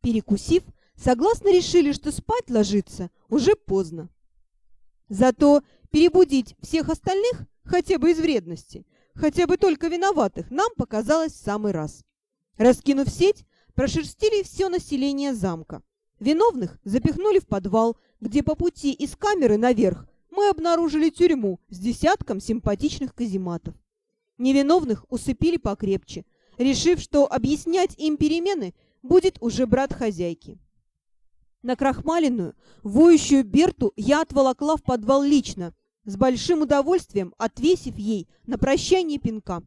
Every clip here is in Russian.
Перекусив, согласно решили, что спать ложиться уже поздно. Зато перебудить всех остальных, хотя бы из вредности, хотя бы только виноватых, нам показалось в самый раз. Раскинув сеть, прошерстили все население замка. Виновных запихнули в подвал, где по пути из камеры наверх мы обнаружили тюрьму с десятком симпатичных казематов. Невиновных усыпили покрепче, решив, что объяснять им перемены будет уже брат хозяйки. На крахмаленную, воющую Берту я отволокла в подвал лично, с большим удовольствием отвесив ей на прощание пинка.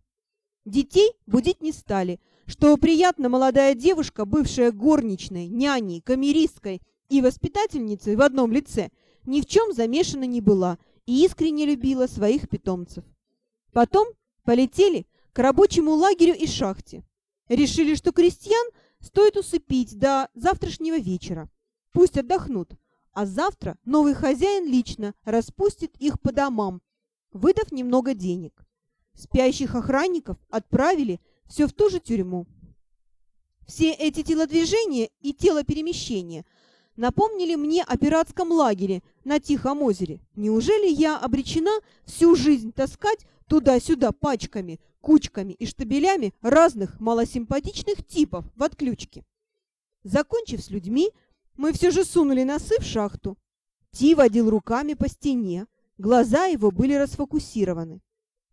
Детей будить не стали, что приятно молодая девушка, бывшая горничной, няней, камеристкой и воспитательницей в одном лице, ни в чем замешана не была и искренне любила своих питомцев. Потом полетели к рабочему лагерю и шахте. Решили, что крестьян стоит усыпить до завтрашнего вечера. Пусть отдохнут, а завтра новый хозяин лично распустит их по домам, выдав немного денег. Спящих охранников отправили все в ту же тюрьму. Все эти телодвижения и телоперемещения напомнили мне о пиратском лагере на Тихом озере. Неужели я обречена всю жизнь таскать туда-сюда пачками, кучками и штабелями разных малосимпатичных типов в отключке? Закончив с людьми, мы все же сунули носы в шахту. Ти водил руками по стене, глаза его были расфокусированы.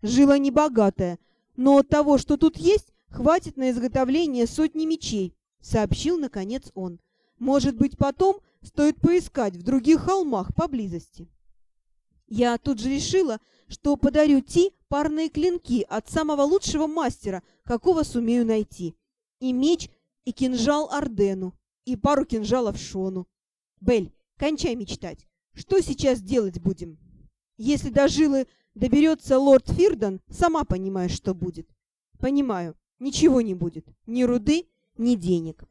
Жила небогатая, но от того, что тут есть, хватит на изготовление сотни мечей, сообщил наконец он. Может быть, потом стоит поискать в других холмах поблизости. Я тут же решила, что подарю Ти парные клинки от самого лучшего мастера, какого сумею найти. И меч, и кинжал Ордену, и пару кинжалов Шону. Бель, кончай мечтать. Что сейчас делать будем? Если до жилы доберется лорд Фирдан, сама понимаешь, что будет. Понимаю, ничего не будет. Ни руды, ни денег.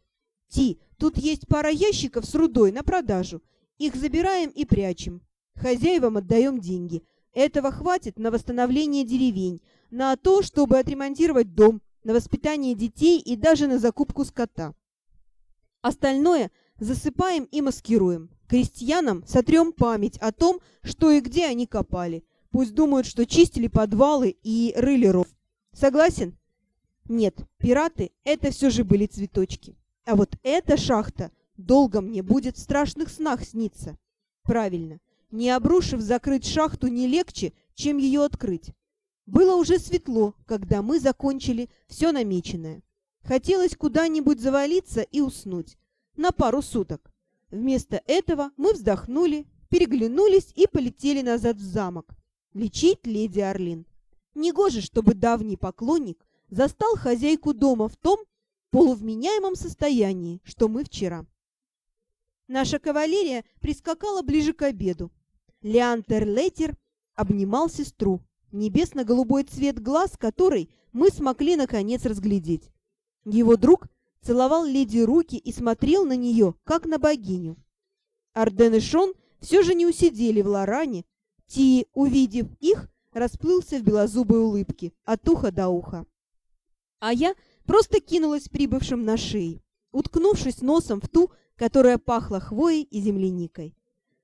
Ти, тут есть пара ящиков с рудой на продажу. Их забираем и прячем. Хозяевам отдаем деньги. Этого хватит на восстановление деревень, на то, чтобы отремонтировать дом, на воспитание детей и даже на закупку скота. Остальное засыпаем и маскируем. Крестьянам сотрем память о том, что и где они копали. Пусть думают, что чистили подвалы и рыли ров. Согласен? Нет, пираты — это все же были цветочки. А вот эта шахта долго мне будет в страшных снах сниться. Правильно, не обрушив закрыть шахту не легче, чем ее открыть. Было уже светло, когда мы закончили все намеченное. Хотелось куда-нибудь завалиться и уснуть. На пару суток. Вместо этого мы вздохнули, переглянулись и полетели назад в замок. Лечить леди Орлин. Негоже, чтобы давний поклонник застал хозяйку дома в том полувменяемом состоянии, что мы вчера. Наша кавалерия прискакала ближе к обеду. Леантер Летер обнимал сестру, небесно-голубой цвет глаз которой мы смогли наконец разглядеть. Его друг целовал леди руки и смотрел на нее, как на богиню. Арден и Шон все же не усидели в Лоране. Ти, увидев их, расплылся в белозубой улыбке от уха до уха. А я просто кинулась прибывшим на шеи, уткнувшись носом в ту, которая пахла хвоей и земляникой.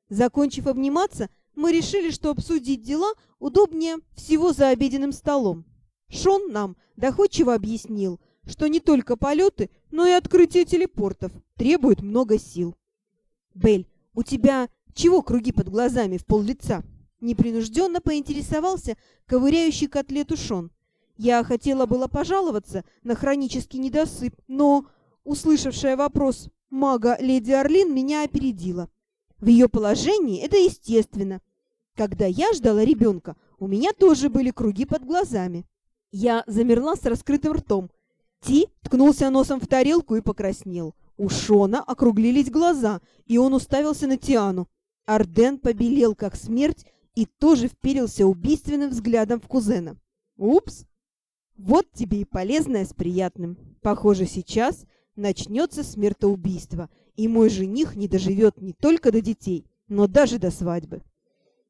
Закончив обниматься, мы решили, что обсудить дела удобнее всего за обеденным столом. Шон нам доходчиво объяснил, что не только полеты, но и открытие телепортов требуют много сил. «Белль, у тебя чего круги под глазами в пол лица?» Непринужденно поинтересовался ковыряющий котлету Шон. Я хотела было пожаловаться на хронический недосып, но, услышавшая вопрос мага леди Орлин, меня опередила. В ее положении это естественно. Когда я ждала ребенка, у меня тоже были круги под глазами. Я замерла с раскрытым ртом, Ти ткнулся носом в тарелку и покраснел. У Шона округлились глаза, и он уставился на Тиану. Арден побелел, как смерть, и тоже вперился убийственным взглядом в кузена. «Упс! Вот тебе и полезное с приятным. Похоже, сейчас начнется смертоубийство, и мой жених не доживет не только до детей, но даже до свадьбы.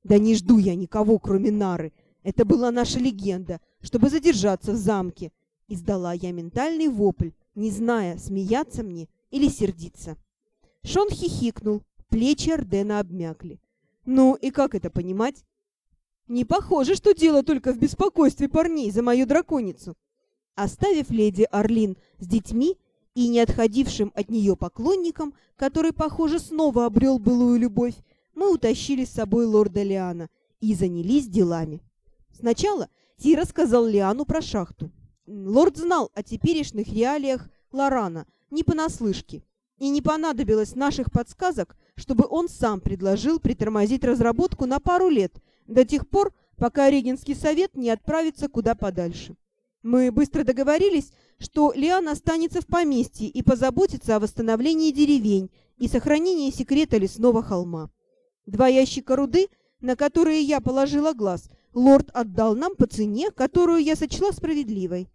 Да не жду я никого, кроме Нары. Это была наша легенда, чтобы задержаться в замке, Издала я ментальный вопль, не зная, смеяться мне или сердиться. Шон хихикнул, плечи Ордена обмякли. Ну и как это понимать? Не похоже, что дело только в беспокойстве парней за мою драконицу. Оставив леди Орлин с детьми и не отходившим от нее поклонником, который, похоже, снова обрел былую любовь, мы утащили с собой лорда Лиана и занялись делами. Сначала Ти рассказал Лиану про шахту. Лорд знал о теперешних реалиях Лорана не понаслышке, и не понадобилось наших подсказок, чтобы он сам предложил притормозить разработку на пару лет, до тех пор, пока Регенский совет не отправится куда подальше. Мы быстро договорились, что Лиан останется в поместье и позаботится о восстановлении деревень и сохранении секрета лесного холма. Два ящика руды, на которые я положила глаз, лорд отдал нам по цене, которую я сочла справедливой.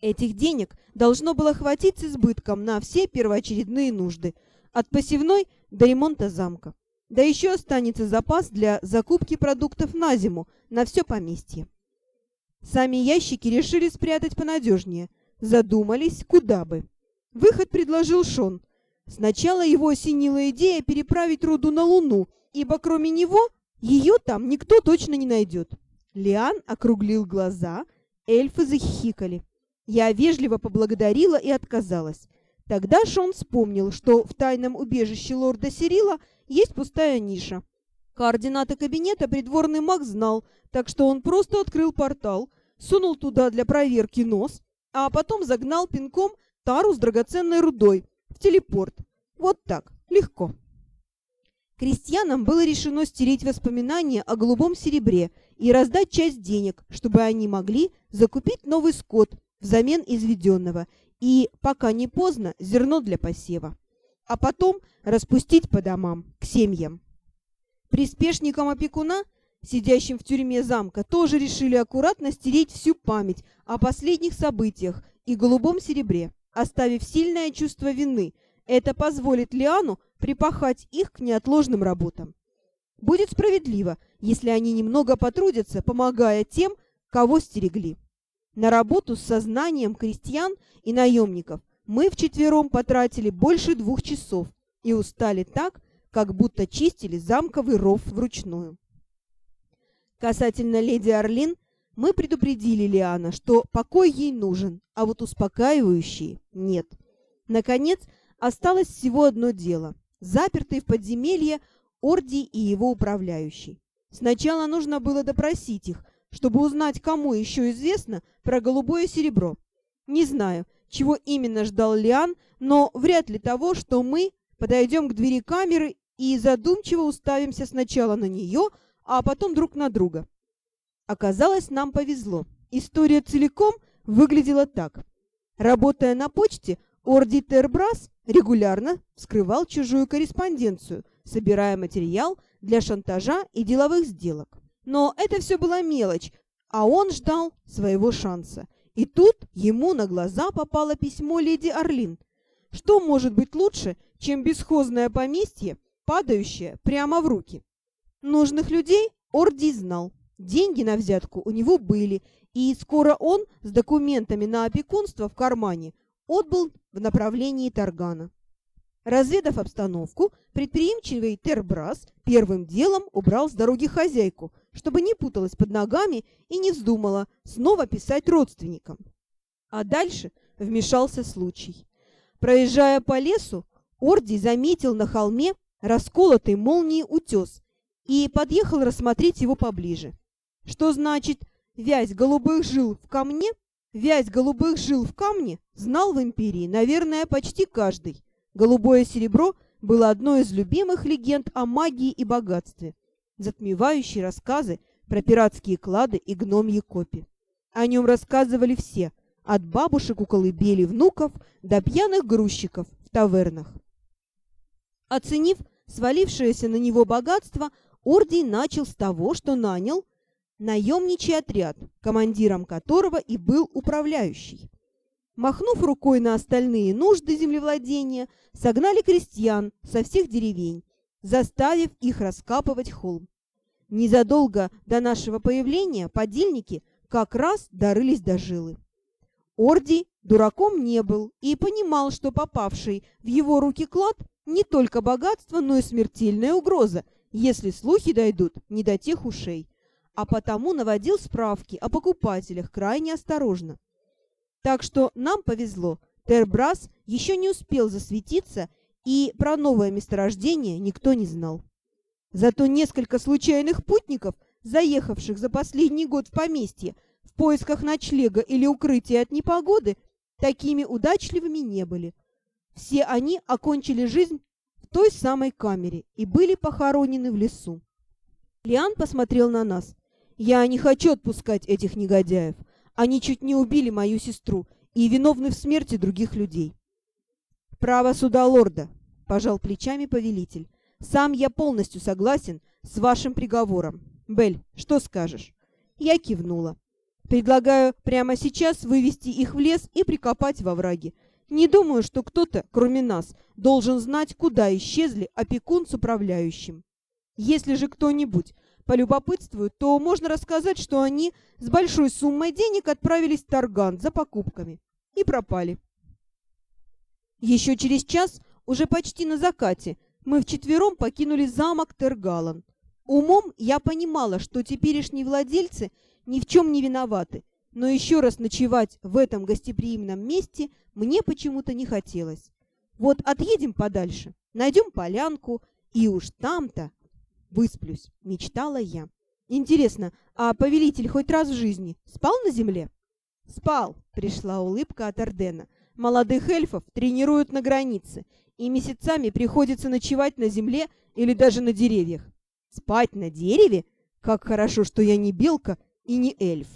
Этих денег должно было хватить с избытком на все первоочередные нужды, от посевной до ремонта замка. Да еще останется запас для закупки продуктов на зиму, на все поместье. Сами ящики решили спрятать понадежнее. Задумались, куда бы. Выход предложил Шон. Сначала его осенила идея переправить руду на Луну, ибо кроме него ее там никто точно не найдет. Лиан округлил глаза, эльфы захихикали. Я вежливо поблагодарила и отказалась. Тогда Шон вспомнил, что в тайном убежище лорда Сирила есть пустая ниша. Координаты кабинета придворный маг знал, так что он просто открыл портал, сунул туда для проверки нос, а потом загнал пинком тару с драгоценной рудой в телепорт. Вот так, легко. Крестьянам было решено стереть воспоминания о голубом серебре и раздать часть денег, чтобы они могли закупить новый скот взамен изведенного и, пока не поздно, зерно для посева. А потом распустить по домам, к семьям. Приспешникам опекуна, сидящим в тюрьме замка, тоже решили аккуратно стереть всю память о последних событиях и голубом серебре, оставив сильное чувство вины. Это позволит Лиану припахать их к неотложным работам. Будет справедливо, если они немного потрудятся, помогая тем, кого стерегли. На работу с сознанием крестьян и наемников мы вчетвером потратили больше двух часов и устали так, как будто чистили замковый ров вручную. Касательно леди Орлин, мы предупредили Лиана, что покой ей нужен, а вот успокаивающий нет. Наконец, осталось всего одно дело запертый в подземелье Орди и его управляющий. Сначала нужно было допросить их, чтобы узнать, кому еще известно про голубое серебро. Не знаю, чего именно ждал Лиан, но вряд ли того, что мы подойдем к двери камеры и задумчиво уставимся сначала на нее, а потом друг на друга. Оказалось, нам повезло. История целиком выглядела так. Работая на почте, Орди Тербрас регулярно вскрывал чужую корреспонденцию, собирая материал для шантажа и деловых сделок. Но это все была мелочь, а он ждал своего шанса. И тут ему на глаза попало письмо леди Орлин. Что может быть лучше, чем бесхозное поместье, падающее прямо в руки? Нужных людей Орди знал. Деньги на взятку у него были, и скоро он с документами на опекунство в кармане отбыл в направлении Таргана. Разведав обстановку, предприимчивый Тербрас первым делом убрал с дороги хозяйку, чтобы не путалась под ногами и не вздумала снова писать родственникам. А дальше вмешался случай. Проезжая по лесу, Орди заметил на холме расколотый молнией утес и подъехал рассмотреть его поближе. Что значит «вязь голубых жил в камне»? Вязь голубых жил в камне знал в империи, наверное, почти каждый. Голубое серебро было одной из любимых легенд о магии и богатстве, затмевающей рассказы про пиратские клады и гномьи копи. О нем рассказывали все, от бабушек у колыбели внуков до пьяных грузчиков в тавернах. Оценив свалившееся на него богатство, Ордий начал с того, что нанял наемничий отряд, командиром которого и был управляющий. Махнув рукой на остальные нужды землевладения, согнали крестьян со всех деревень, заставив их раскапывать холм. Незадолго до нашего появления подельники как раз дорылись до жилы. Орди Дураком не был и понимал, что попавший в его руки клад не только богатство, но и смертельная угроза, если слухи дойдут не до тех ушей, а потому наводил справки о покупателях крайне осторожно. Так что нам повезло, Тербрас еще не успел засветиться, и про новое месторождение никто не знал. Зато несколько случайных путников, заехавших за последний год в поместье, в поисках ночлега или укрытия от непогоды, такими удачливыми не были. Все они окончили жизнь в той самой камере и были похоронены в лесу. Лиан посмотрел на нас. «Я не хочу отпускать этих негодяев. Они чуть не убили мою сестру и виновны в смерти других людей». «Право суда лорда», — пожал плечами повелитель. «Сам я полностью согласен с вашим приговором. Бель, что скажешь?» Я кивнула. «Предлагаю прямо сейчас вывести их в лес и прикопать во враге. Не думаю, что кто-то, кроме нас, должен знать, куда исчезли опекун с управляющим. Если же кто-нибудь полюбопытствует, то можно рассказать, что они с большой суммой денег отправились в Тарган за покупками и пропали. Еще через час, уже почти на закате, мы вчетвером покинули замок Тергалан. Умом я понимала, что теперешние владельцы ни в чем не виноваты, но еще раз ночевать в этом гостеприимном месте мне почему-то не хотелось. Вот отъедем подальше, найдем полянку, и уж там-то высплюсь, мечтала я. Интересно, а повелитель хоть раз в жизни спал на земле? Спал, пришла улыбка от Ордена. Молодых эльфов тренируют на границе, и месяцами приходится ночевать на земле или даже на деревьях. Спать на дереве? Как хорошо, что я не белка и не эльф.